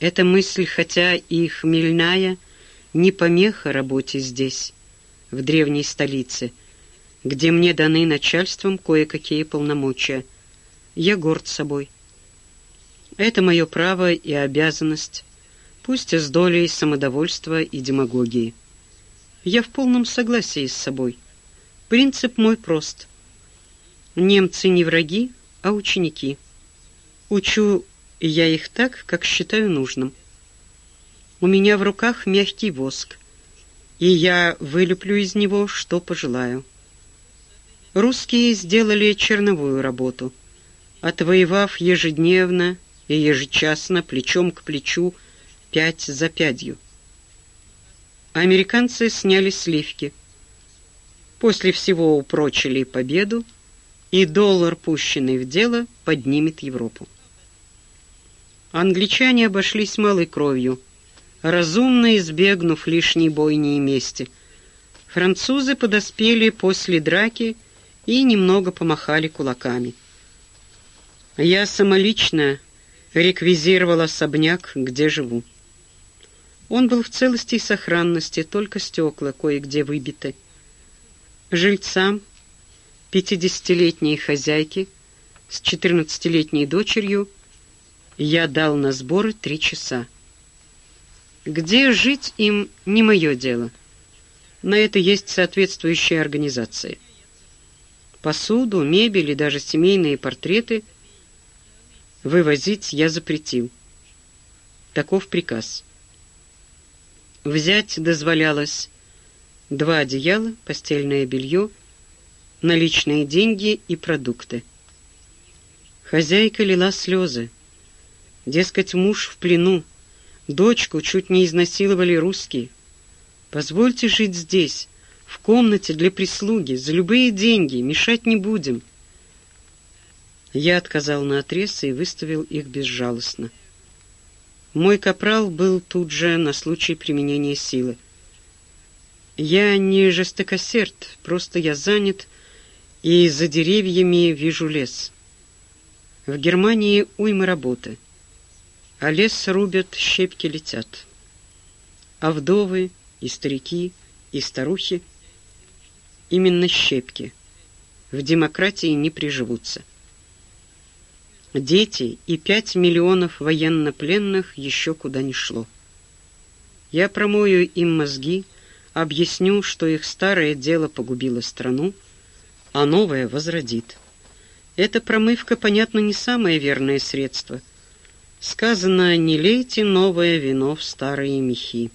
Эта мысль, хотя и хмельная, — не помеха работе здесь, в древней столице, где мне даны начальством кое-какие полномочия. Я горд собой. Это мое право и обязанность, пусть и с долей самодовольства и демагогии. Я в полном согласии с собой. Принцип мой прост. Немцы не враги, а ученики. Учу я их так, как считаю нужным. У меня в руках мягкий воск, и я вылеплю из него, что пожелаю. Русские сделали черновую работу, отвоевав ежедневно и ежечасно плечом к плечу пять за пятью. Американцы сняли сливки. После всего упрочили победу, и доллар, пущенный в дело, поднимет Европу. Англичане обошлись малой кровью, разумно избегнув лишней бойни и мести. Французы подоспели после драки и немного помахали кулаками. Я самолично реквизировал особняк, где живу. Он был в целости и сохранности, только стекла кое-где выбиты. Жильцам, пятидесятилетней хозяйке с четырнадцатилетней дочерью, я дал на сборы три часа. Где жить им не мое дело. На это есть соответствующая организация. Посуду, мебель и даже семейные портреты вывозить я запретил. Таков приказ. Взять дозволялось два одеяла, постельное белье, наличные деньги и продукты. Хозяйка лила слезы. Дескать, муж в плену, дочку чуть не изнасиловали русские. Позвольте жить здесь, в комнате для прислуги, за любые деньги, мешать не будем. Я отказал на отрез и выставил их безжалостно. Мой капрал был тут же на случай применения силы. Я не жестокосерд, просто я занят, и за деревьями вижу лес. В Германии уйма работы, а лес рубят, щепки летят. А вдовы и старики, и старухи — именно щепки. В демократии не приживутся дети и пять миллионов военнопленных еще куда ни шло. Я промою им мозги, объясню, что их старое дело погубило страну, а новое возродит. Эта промывка, понятно, не самое верное средство. Сказано «не лейте новое вино в старые мехи».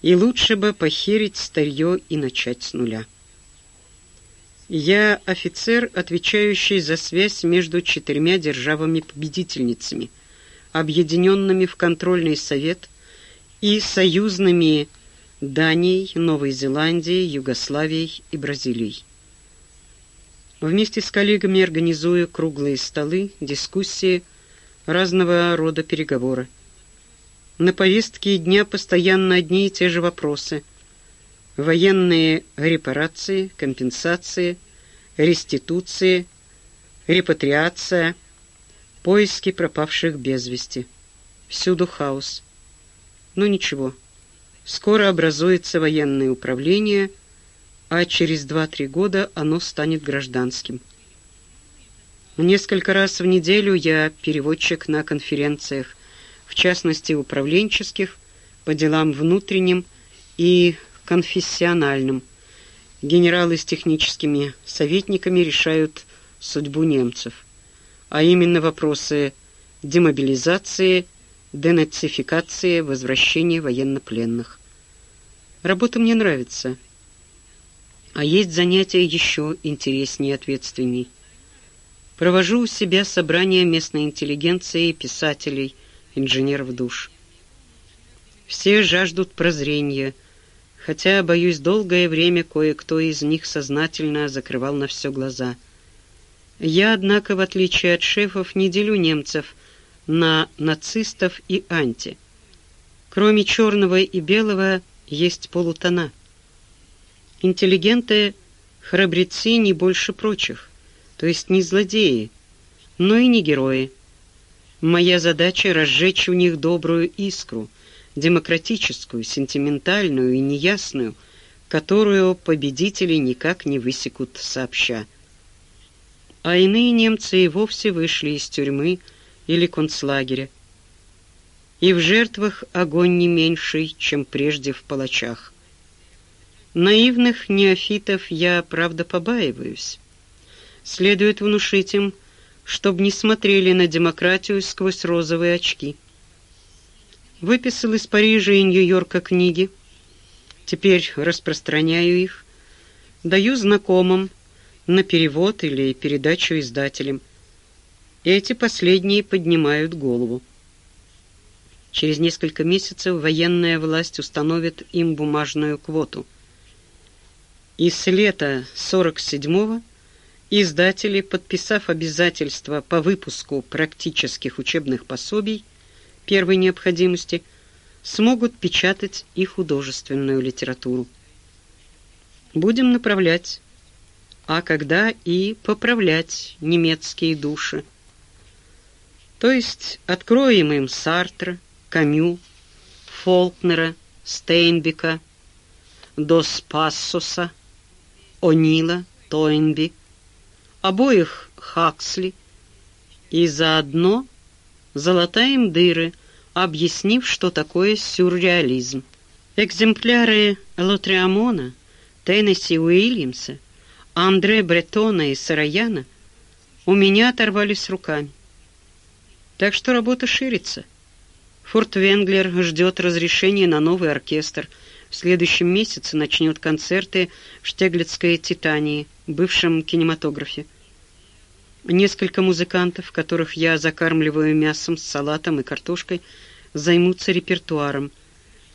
И лучше бы похерить старье и начать с нуля. Я офицер, отвечающий за связь между четырьмя державами-победительницами, объединенными в контрольный совет и союзными Данией, Новой Зеландией, Югославией и Бразилией. Вместе с коллегами организую круглые столы, дискуссии, разного рода переговоры. На повестке дня постоянно одни и те же вопросы – военные репарации, компенсации, реституции, репатриация, поиски пропавших без вести. Всюду хаос. Но ничего. Скоро образуется военное управление, а через 2-3 года оно станет гражданским. Несколько раз в неделю я переводчик на конференциях, в частности управленческих, по делам внутренним и конфессиональным. Генералы с техническими советниками решают судьбу немцев, а именно вопросы демобилизации, денацификации, возвращения военнопленных. Работа мне нравится, а есть занятия еще интереснее и ответственней. Провожу у себя собрания местной интеллигенции, писателей, инженеров душ. Все жаждут прозрения, хотя, боюсь, долгое время кое-кто из них сознательно закрывал на все глаза. Я, однако, в отличие от шефов, не делю немцев на нацистов и анти. Кроме черного и белого есть полутона. Интеллигенты — храбрецы не больше прочих, то есть не злодеи, но и не герои. Моя задача — разжечь у них добрую искру — демократическую, сентиментальную и неясную, которую победители никак не высекут сообща. А иные немцы и вовсе вышли из тюрьмы или концлагеря. И в жертвах огонь не меньший, чем прежде в палачах. Наивных неофитов я, правда, побаиваюсь. Следует внушить им, чтобы не смотрели на демократию сквозь розовые очки. Выписал из Парижа и Нью-Йорка книги. Теперь распространяю их. Даю знакомым на перевод или передачу издателям. Эти последние поднимают голову. Через несколько месяцев военная власть установит им бумажную квоту. И с лета 47-го издатели, подписав обязательства по выпуску практических учебных пособий первой необходимости, смогут печатать и художественную литературу. Будем направлять, а когда и поправлять немецкие души. То есть откроем им Сартра, Камю, Фолкнера, Стейнбека, Дос Пассоса, О'Нила, Тойнби, обоих Хаксли, и заодно залатаем дыры, объяснив, что такое сюрреализм. Экземпляры Лотриамона, Теннесси Уильямса, Андре Бретона и Сараяна у меня оторвались руками. Так что работа ширится. Форт Венглер ждет разрешения на новый оркестр. В следующем месяце начнет концерты в Штеглицкой «Титании», бывшем кинематографе. Несколько музыкантов, которых я закармливаю мясом с салатом и картошкой, займутся репертуаром.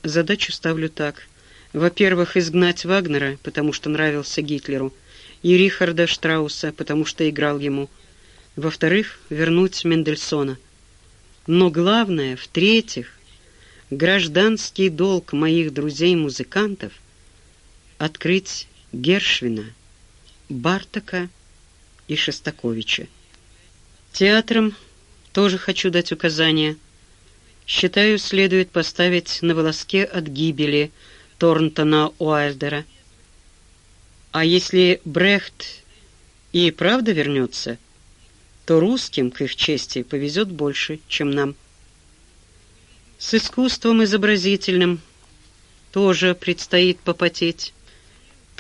Задачу ставлю так. Во-первых, изгнать Вагнера, потому что нравился Гитлеру, и Рихарда Штрауса, потому что играл ему. Во-вторых, вернуть Мендельсона – но главное, в-третьих, гражданский долг моих друзей-музыкантов — открыть Гершвина, Бартака и Шостаковича. Театрам тоже хочу дать указания. Считаю, следует поставить на волоске от гибели Торнтона Уайлдера. А если Брехт и правда вернется — то русским, к их чести, повезет больше, чем нам. С искусством изобразительным тоже предстоит попотеть.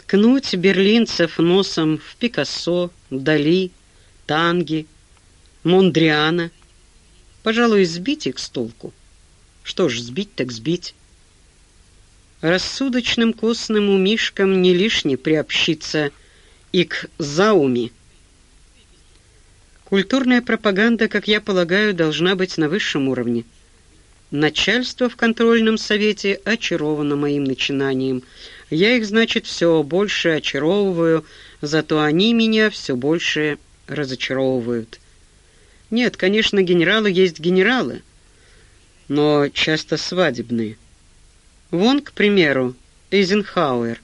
Ткнуть берлинцев носом в Пикассо, Дали, Танги, Мондриана. Пожалуй, сбить их с толку. Что ж, сбить так сбить. Рассудочным костным умишкам не лишне приобщиться и к зауми, Культурная пропаганда, как я полагаю, должна быть на высшем уровне. Начальство в контрольном совете очаровано моим начинанием. Я их, значит, все больше очаровываю, зато они меня все больше разочаровывают. Нет, конечно, генералы есть генералы, но часто свадебные. Вон, к примеру, Эйзенхауэр.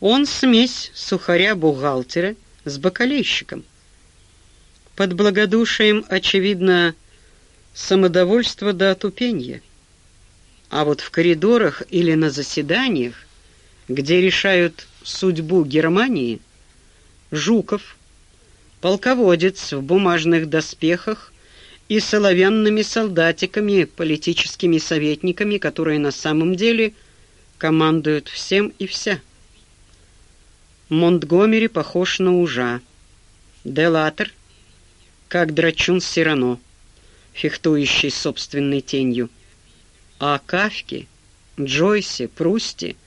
Он смесь сухаря-бухгалтера с бакалейщиком. Под благодушием, очевидно, самодовольство до отупения. А вот в коридорах или на заседаниях, где решают судьбу Германии, Жуков, полководец в бумажных доспехах и соловянными солдатиками, политическими советниками, которые на самом деле командуют всем и вся. Монтгомери похож на ужа. Делатер — как драчун Сирано, фехтующий собственной тенью. А Кавки, Джойсе, Прусти —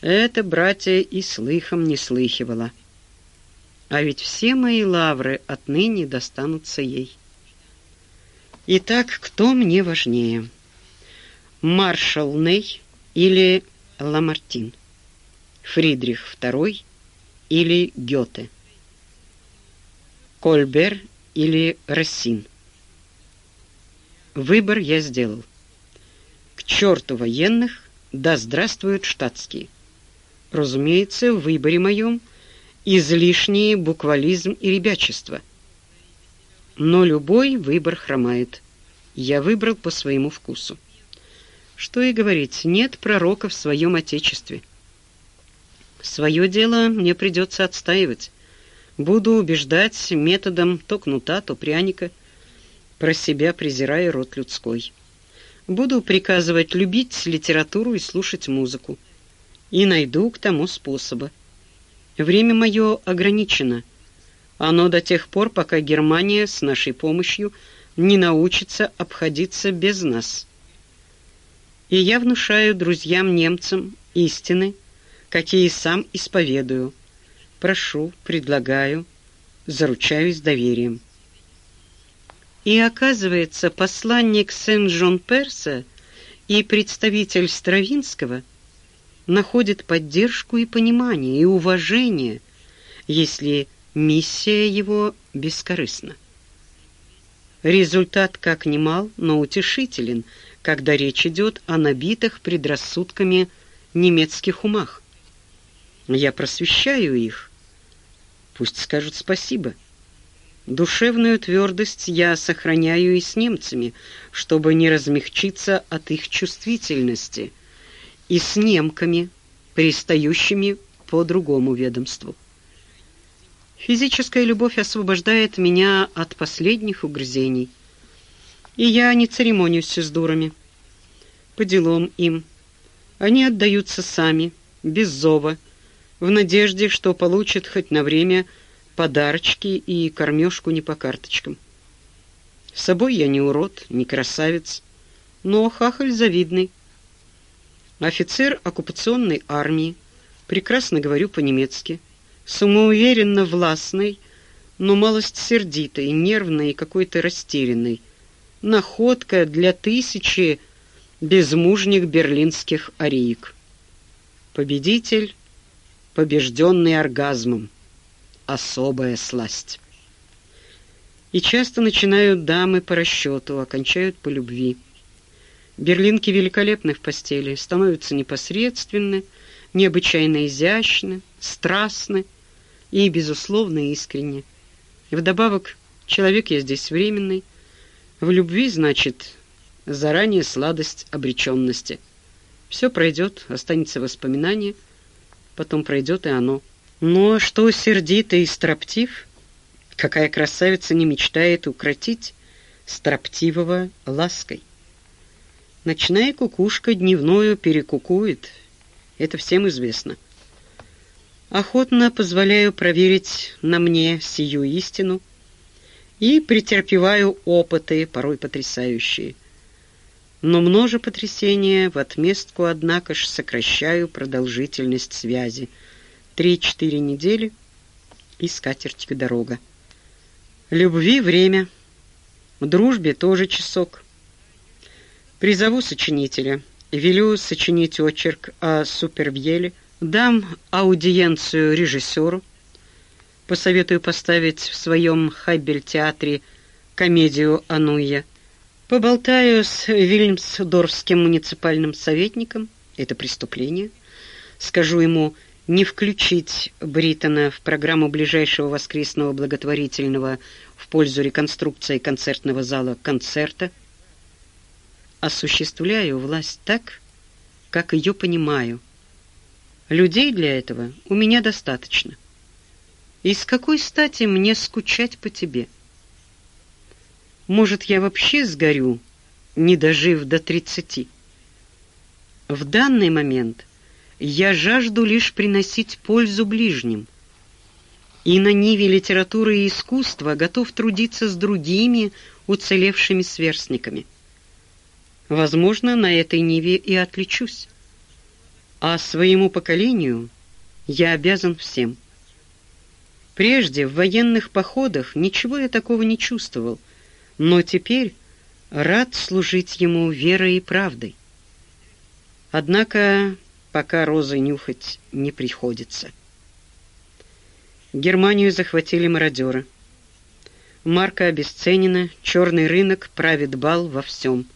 это братья и слыхом не слыхивала. А ведь все мои лавры отныне достанутся ей. Итак, кто мне важнее? Маршал Ней или Ламартин? Фридрих II или Гёте? Кольбер или Рассин. Выбор я сделал. К черту военных, да здравствуют штатские. Разумеется, в выборе моем излишний буквализм и ребячество. Но любой выбор хромает. Я выбрал по своему вкусу. Что и говорить, нет пророка в своем отечестве. Свое дело мне придется отстаивать. Буду убеждать методом то кнута, то пряника, про себя презирая род людской. Буду приказывать любить литературу и слушать музыку. И найду к тому способа. Время мое ограничено. Оно до тех пор, пока Германия с нашей помощью не научится обходиться без нас. И я внушаю друзьям-немцам истины, какие сам исповедую. Прошу, предлагаю, заручаюсь доверием. И оказывается, посланник Сен-Жон-Перса и представитель Стравинского находят поддержку и понимание, и уважение, если миссия его бескорыстна. Результат как немал, но утешителен, когда речь идет о набитых предрассудками немецких умах. Я просвещаю их. Пусть скажут спасибо. Душевную твердость я сохраняю и с немцами, чтобы не размягчиться от их чувствительности, и с немками, пристающими по другому ведомству. Физическая любовь освобождает меня от последних угрызений, и я не церемонюсь с дурами. По делам им. Они отдаются сами, без зова, в надежде, что получат хоть на время подарочки и кормежку не по карточкам. С собой я не урод, не красавец, но хахаль завидный. Офицер оккупационной армии, прекрасно говорю по-немецки, самоуверенно властный, но малость сердитой, нервной и какой-то растерянной. Находка для тысячи безмужних берлинских ариек. Победитель, побежденный оргазмом особая сласть. И часто начинают дамы по расчету, окончают по любви. Берлинки великолепны в постели, становятся непосредственны, необычайно изящны, страстны и, безусловно, искренне. Вдобавок, человек я здесь временный. В любви, значит, заранее сладость обреченности. Все пройдет, останется воспоминание, потом пройдет и оно. Но что сердитый и строптив, какая красавица не мечтает укротить строптивого лаской. Ночная кукушка дневную перекукует, это всем известно. Охотно позволяю проверить на мне сию истину и претерпеваю опыты, порой потрясающие. Но множе потрясения в отместку, однако ж, сокращаю продолжительность связи — Три-четыре недели и скатертью дорога. Любви время, в дружбе тоже часок. Призову сочинителя, велю сочинить очерк о Супервьеле, дам аудиенцию режиссеру, посоветую поставить в своем Хайбель-театре комедию «Ануя», поболтаю с Вильмсдорфским муниципальным советником, это преступление, скажу ему не включить Бриттона в программу ближайшего воскресного благотворительного в пользу реконструкции концертного зала концерта, осуществляю власть так, как ее понимаю. Людей для этого у меня достаточно. И с какой стати мне скучать по тебе? Может, я вообще сгорю, не дожив до тридцати? В данный момент я жажду лишь приносить пользу ближним. И на ниве литературы и искусства готов трудиться с другими уцелевшими сверстниками. Возможно, на этой ниве и отличусь. А своему поколению я обязан всем. Прежде в военных походах ничего я такого не чувствовал, но теперь рад служить ему верой и правдой. Однако пока розы нюхать не приходится. Германию захватили мародеры. Марка обесценена, черный рынок правит бал во всем.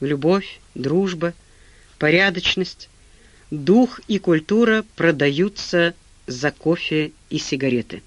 Любовь, дружба, порядочность, дух и культура продаются за кофе и сигареты.